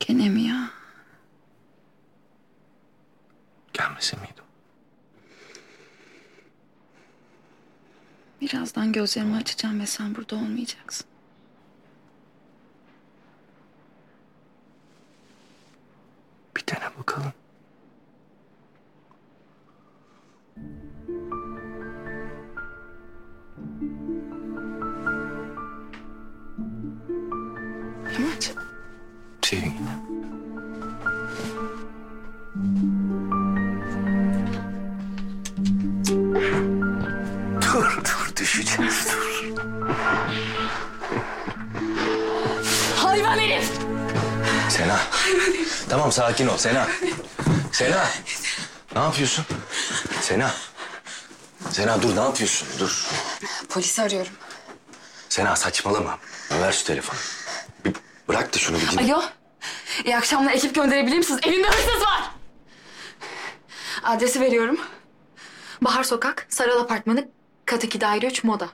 Gene mi ya? Gelmese miydim? Birazdan gözlerimi açacağım ve sen burada olmayacaksın. Bir dene bakalım. Hayvan herif! Sena. Tamam sakin ol Sena. Sena. Ne yapıyorsun? Sena. Sena dur ne yapıyorsun? Dur. Polisi arıyorum. Sena saçmalama. Ver şu telefonu. Bir bırak da şunu bir dinle. Alo. İyi akşamlar ekip gönderebilir misiniz? Evimde hırsız var. Adresi veriyorum. Bahar Sokak, Saral Apartmanı, kat 2 daire 3 moda.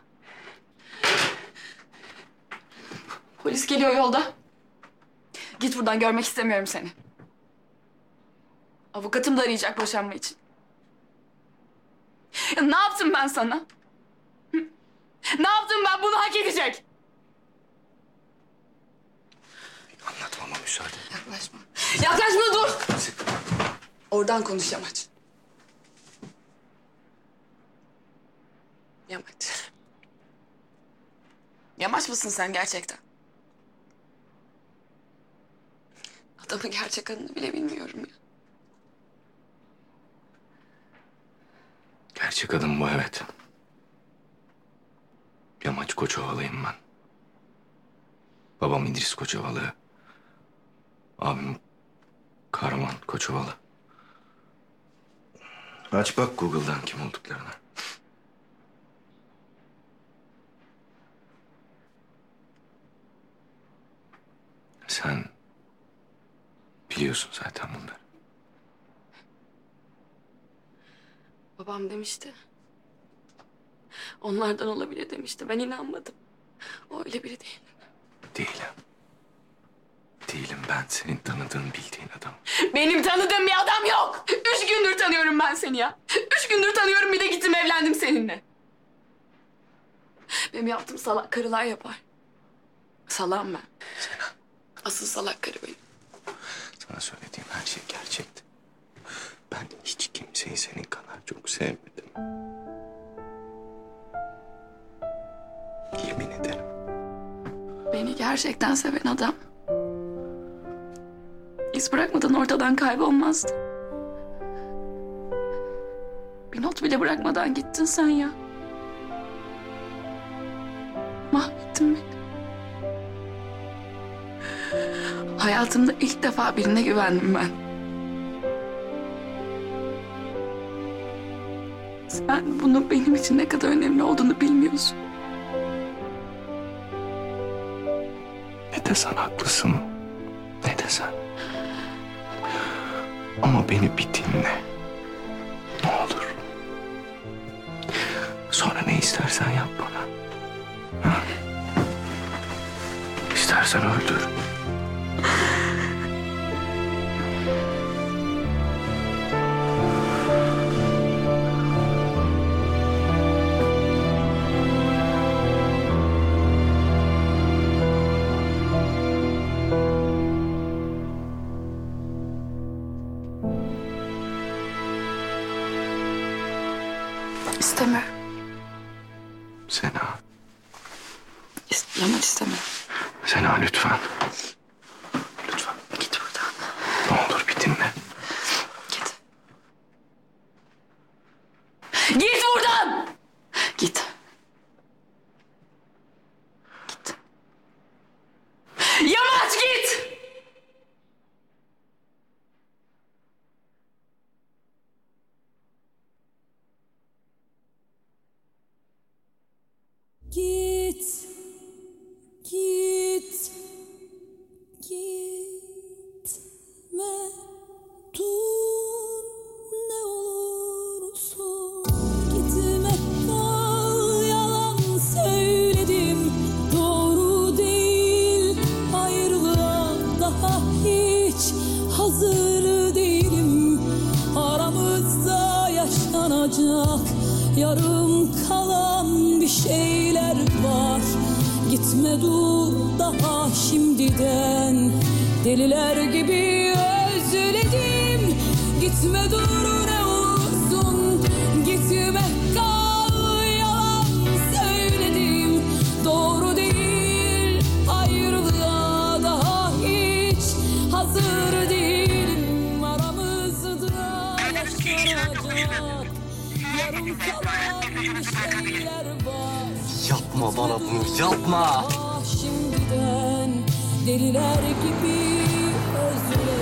Polis geliyor yolda. Git buradan görmek istemiyorum seni. Avukatım da arayacak boşanma için. Ya ne yaptım ben sana? Hı? Ne yaptım ben bunu hak edecek? Anlatmama müsaade. Yaklaşma. Yaklaşma dur. Oradan konuş Yamaç. Yamaç. Yamaç mısın sen gerçekten? Adamın gerçek adını bile bilmiyorum ya. Gerçek adım bu evet. Yamaç Koçovalıyım ben. Babam İdris Koçovalı. Abim Kahraman Koçovalı. Aç bak Google'dan kim olduklarına. Sen biliyorsun zaten bunları. Babam demişti. Onlardan olabilir demişti. Ben inanmadım. O öyle biri değil. Değilim. Değilim ben senin tanıdığın bildiğin adam. Benim tanıdığım bir adam yok. Üç gündür tanıyorum ben seni ya. Üç gündür tanıyorum bir de gittim evlendim seninle. Benim yaptığım salak karılar yapar. Salam ben. Asıl salak karı benim. Sana söylediğim her şey gerçekti. Ben hiç kimseyi senin kadar çok sevmedim. Yemin ederim. Beni gerçekten seven adam. İz bırakmadan ortadan kaybolmazdı. Bir not bile bırakmadan gittin sen ya. Mahvettin beni. Hayatımda ilk defa birine güvendim ben. Sen bunun benim için ne kadar önemli olduğunu bilmiyorsun. Ne desen haklısın. Ne desen. Ama beni bir dinle. Ne olur. Sonra ne istersen yap bana. Ha? İstersen öldür. İst Yamaç istemiyorum. Sena. Lütfen. bitme dur daha şimdiden. Deliler gibi özledim. Gitme dur ne olursun. Gitme kal. Yapma bana bunu yapma. Ah, şimdiden deliler gibi özüre.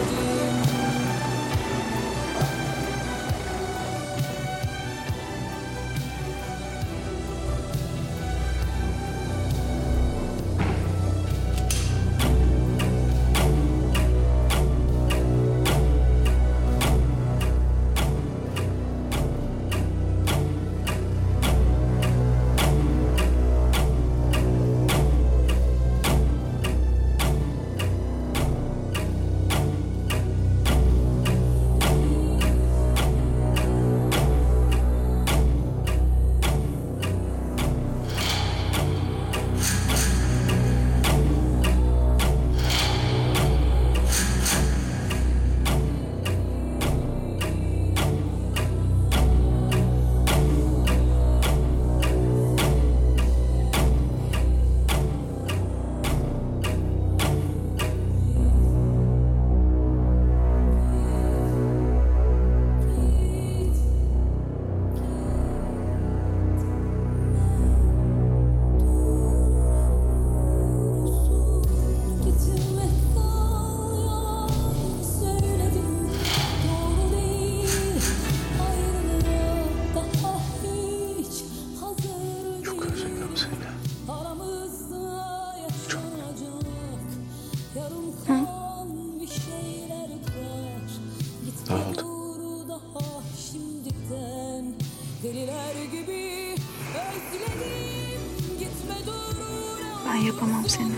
Ben yapamam seni.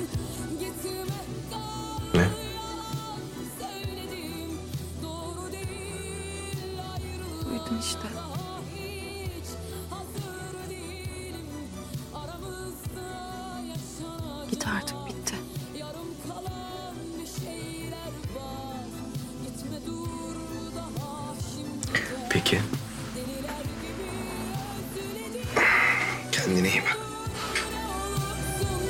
Ne? Duydun işte. Git artık bitti. Peki. Kendine iyi bak.